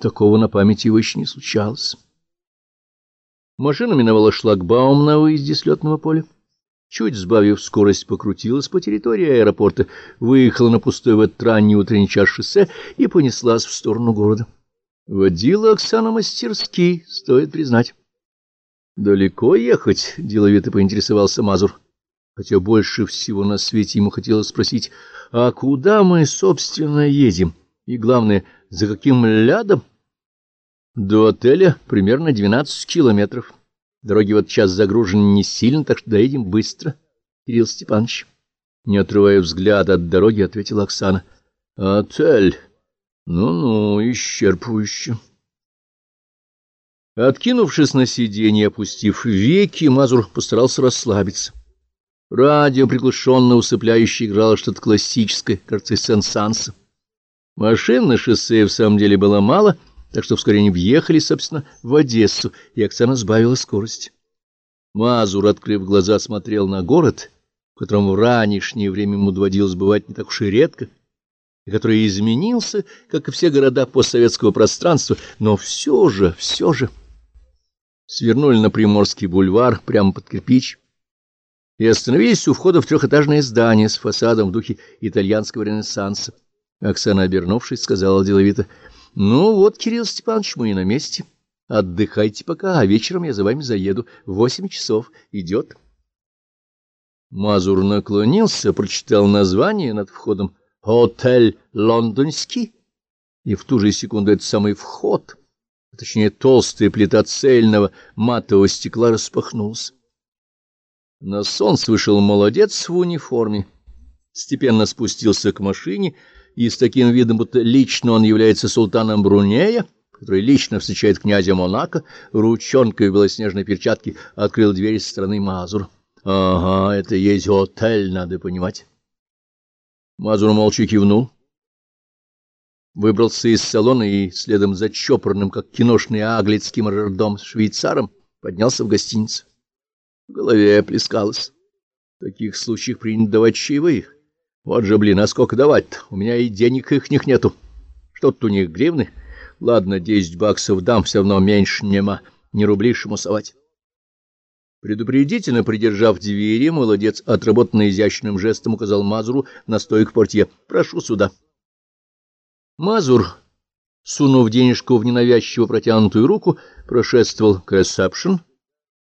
Такого на памяти его еще не случалось. Машина миновала шлагбаум на выезде с летного поля. Чуть сбавив скорость, покрутилась по территории аэропорта, выехала на пустой в этот ранний утренний час шоссе и понеслась в сторону города. Водила Оксана мастерски, стоит признать. «Далеко ехать?» — деловито поинтересовался Мазур. Хотя больше всего на свете ему хотелось спросить, а куда мы, собственно, едем? И, главное, за каким лядом? До отеля примерно 12 километров. Дороги вот сейчас загружены не сильно, так что доедем быстро, Кирилл Степанович. Не отрывая взгляда от дороги, ответила Оксана. Отель. Ну-ну, исчерпывающе. Откинувшись на сиденье, опустив веки, Мазур постарался расслабиться. Радио, приглушенно усыпляюще, играло что-то классическое, кажется, Сен-Санса. Машин на шоссе в самом деле было мало, так что вскоре они въехали, собственно, в Одессу, и Оксана сбавила скорость. Мазур, открыв глаза, смотрел на город, в котором в ранешнее время ему доводилось бывать не так уж и редко, и который изменился, как и все города постсоветского пространства, но все же, все же... Свернули на Приморский бульвар, прямо под кирпич, и остановились у входа в трехэтажное здание с фасадом в духе итальянского ренессанса. Оксана, обернувшись, сказала деловито, — Ну вот, Кирилл Степанович, мы и на месте. Отдыхайте пока, а вечером я за вами заеду. Восемь часов. Идет. Мазур наклонился, прочитал название над входом «Отель Лондонский», и в ту же секунду этот самый вход, а точнее толстая плита цельного матового стекла распахнулась. На солнце вышел молодец в униформе, степенно спустился к машине и с таким видом, будто лично он является султаном Брунея, который лично встречает князя Монако, ручонкой в белоснежной перчатке открыл дверь со стороны Мазур. Ага, это есть отель, надо понимать. Мазур молча кивнул. Выбрался из салона и, следом за чопорным, как киношный аглицкий мажордом с швейцаром, поднялся в гостиницу. В голове плескалось. В таких случаях принято давать чаевых. Вот же, блин, а сколько давать-то? У меня и денег их них нету. Что тут у них, гривны? Ладно, десять баксов дам, все равно меньше нема. Не рубли шмусовать. Предупредительно придержав двери, молодец, отработанный изящным жестом, указал Мазуру на стойку портье. «Прошу сюда». Мазур, сунув денежку в ненавязчиво протянутую руку, прошествовал к ресепшн,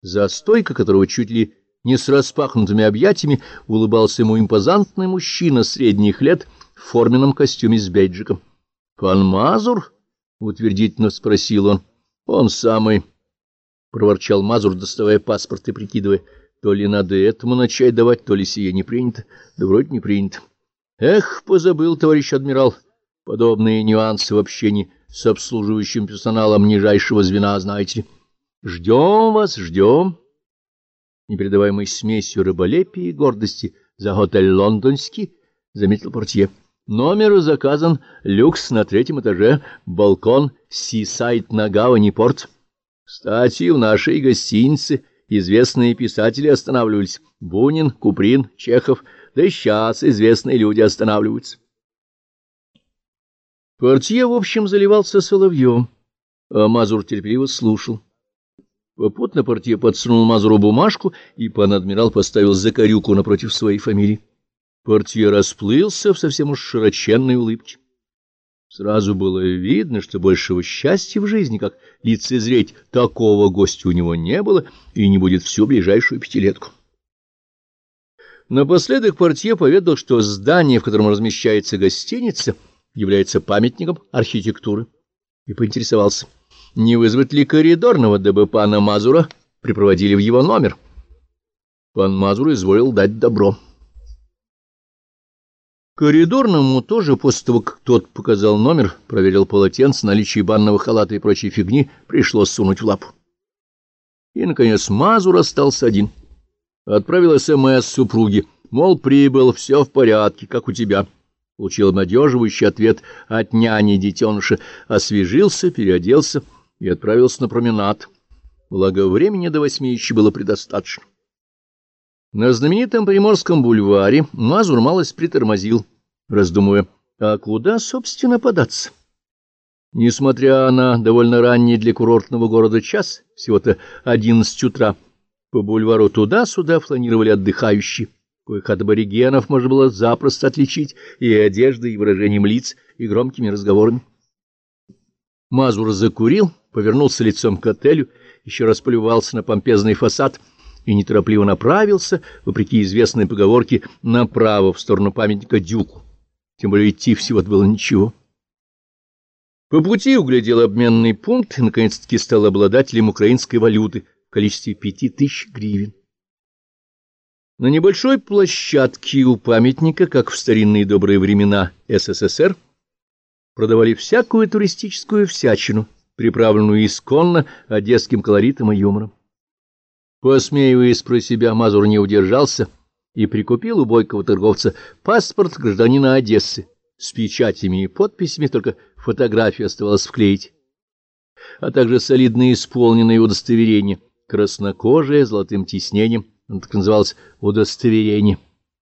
за стойкой которого чуть ли не с распахнутыми объятиями улыбался ему импозантный мужчина средних лет в форменном костюме с бейджиком. — Пан Мазур? — утвердительно спросил он. — Он самый, — проворчал Мазур, доставая паспорт и прикидывая, то ли надо этому начать давать, то ли сие не принято. Да вроде не принято. Эх, позабыл, товарищ адмирал, подобные нюансы в общении с обслуживающим персоналом нижайшего звена, знаете ли. Ждем вас, ждем непередаваемой смесью рыболепия и гордости за отель «Лондонский», — заметил портье. Номер заказан, люкс на третьем этаже, балкон, си-сайт на гавани порт. Кстати, в нашей гостинице известные писатели останавливались. Бунин, Куприн, Чехов, да и сейчас известные люди останавливаются. Портье, в общем, заливался соловьем, а Мазур терпеливо слушал. Попутно портье подсунул Мазуру бумажку, и пан адмирал поставил закорюку напротив своей фамилии. Портье расплылся в совсем уж широченной улыбке. Сразу было видно, что большего счастья в жизни, как лицезреть такого гостя у него не было и не будет всю ближайшую пятилетку. Напоследок портье поведал, что здание, в котором размещается гостиница, является памятником архитектуры, и поинтересовался — не вызвать ли коридорного, дабы пана Мазура припроводили в его номер. Пан Мазур изволил дать добро. Коридорному тоже, после того, как тот показал номер, проверил полотенце, наличие банного халата и прочей фигни, пришлось сунуть в лапу. И, наконец, Мазур остался один. Отправил СМС супруге, мол, прибыл, все в порядке, как у тебя. Получил обнадеживающий ответ от няни детеныша, освежился, переоделся — и отправился на променад. Благо, времени до восьми еще было предостаточно. На знаменитом Приморском бульваре Мазур малость притормозил, раздумывая, а куда, собственно, податься? Несмотря на довольно ранний для курортного города час, всего-то одиннадцать утра, по бульвару туда-сюда фланировали отдыхающие. Коих от аборигенов можно было запросто отличить и одеждой, и выражением лиц, и громкими разговорами. Мазур закурил, повернулся лицом к отелю, еще раз полювался на помпезный фасад и неторопливо направился, вопреки известной поговорке, направо в сторону памятника Дюку. Тем более идти всего-то было ничего. По пути углядел обменный пункт и, наконец-таки, стал обладателем украинской валюты в количестве пяти тысяч гривен. На небольшой площадке у памятника, как в старинные добрые времена СССР, продавали всякую туристическую всячину, приправленную исконно одесским колоритом и юмором. Посмеиваясь про себя, Мазур не удержался и прикупил у бойкого торговца паспорт гражданина Одессы с печатями и подписями, только фотографию оставалось вклеить, а также солидно исполненное удостоверение, краснокожее, золотым тиснением, оно так называлось удостоверение.